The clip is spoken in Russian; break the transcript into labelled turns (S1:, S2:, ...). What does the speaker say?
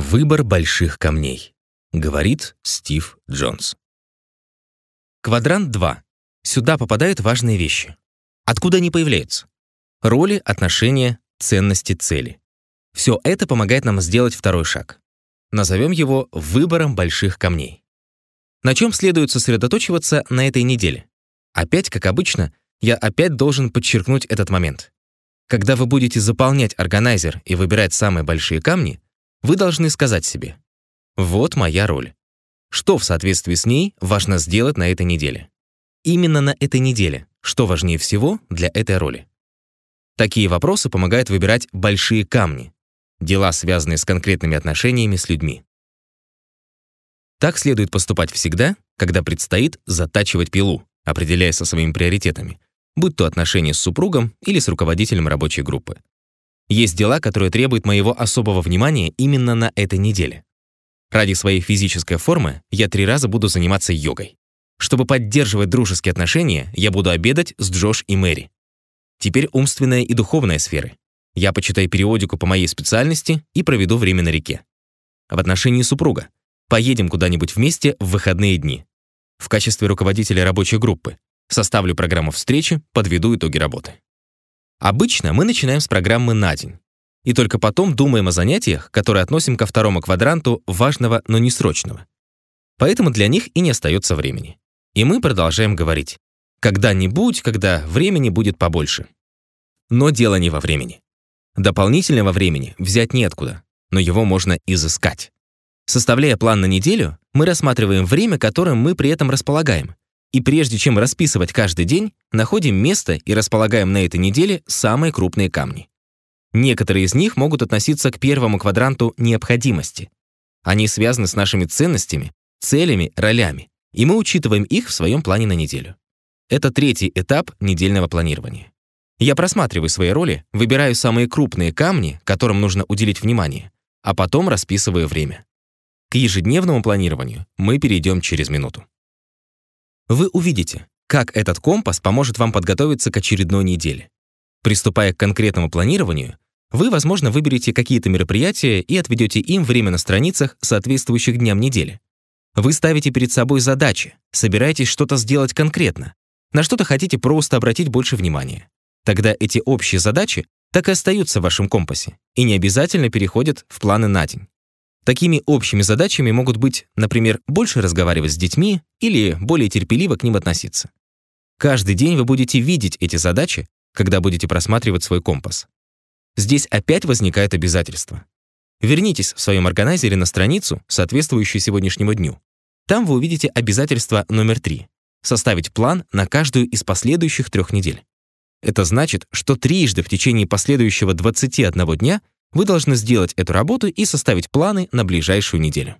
S1: Выбор больших камней, говорит Стив Джонс. Квадрант 2. Сюда попадают важные вещи. Откуда они появляются? Роли, отношения, ценности, цели. Все это помогает нам сделать второй шаг. Назовем его выбором больших камней. На чем следует сосредоточиваться на этой неделе? Опять, как обычно, я опять должен подчеркнуть этот момент. Когда вы будете заполнять органайзер и выбирать самые большие камни, вы должны сказать себе «Вот моя роль». Что в соответствии с ней важно сделать на этой неделе? Именно на этой неделе, что важнее всего для этой роли? Такие вопросы помогают выбирать большие камни, дела, связанные с конкретными отношениями с людьми. Так следует поступать всегда, когда предстоит затачивать пилу, определяясь со своими приоритетами, будь то отношения с супругом или с руководителем рабочей группы. Есть дела, которые требуют моего особого внимания именно на этой неделе. Ради своей физической формы я три раза буду заниматься йогой. Чтобы поддерживать дружеские отношения, я буду обедать с Джош и Мэри. Теперь умственная и духовная сферы. Я почитаю периодику по моей специальности и проведу время на реке. В отношении супруга. Поедем куда-нибудь вместе в выходные дни. В качестве руководителя рабочей группы. Составлю программу встречи, подведу итоги работы. Обычно мы начинаем с программы на день. И только потом думаем о занятиях, которые относим ко второму квадранту важного, но не срочного. Поэтому для них и не остается времени. И мы продолжаем говорить. Когда-нибудь, когда времени будет побольше. Но дело не во времени. Дополнительного времени взять неоткуда, но его можно изыскать. Составляя план на неделю, мы рассматриваем время, которым мы при этом располагаем, и прежде чем расписывать каждый день, находим место и располагаем на этой неделе самые крупные камни. Некоторые из них могут относиться к первому квадранту необходимости. Они связаны с нашими ценностями, целями, ролями, и мы учитываем их в своем плане на неделю. Это третий этап недельного планирования. Я просматриваю свои роли, выбираю самые крупные камни, которым нужно уделить внимание, а потом расписываю время. К ежедневному планированию мы перейдем через минуту. Вы увидите, как этот компас поможет вам подготовиться к очередной неделе. Приступая к конкретному планированию, вы, возможно, выберете какие-то мероприятия и отведете им время на страницах, соответствующих дням недели. Вы ставите перед собой задачи, собираетесь что-то сделать конкретно, на что-то хотите просто обратить больше внимания. Тогда эти общие задачи так и остаются в вашем компасе и не обязательно переходят в планы на день. Такими общими задачами могут быть, например, больше разговаривать с детьми или более терпеливо к ним относиться. Каждый день вы будете видеть эти задачи, когда будете просматривать свой компас. Здесь опять возникает обязательство. Вернитесь в своем органайзере на страницу, соответствующую сегодняшнему дню. Там вы увидите обязательство номер три — составить план на каждую из последующих трех недель. Это значит, что трижды в течение последующего 21 дня вы должны сделать эту работу и составить планы на ближайшую неделю.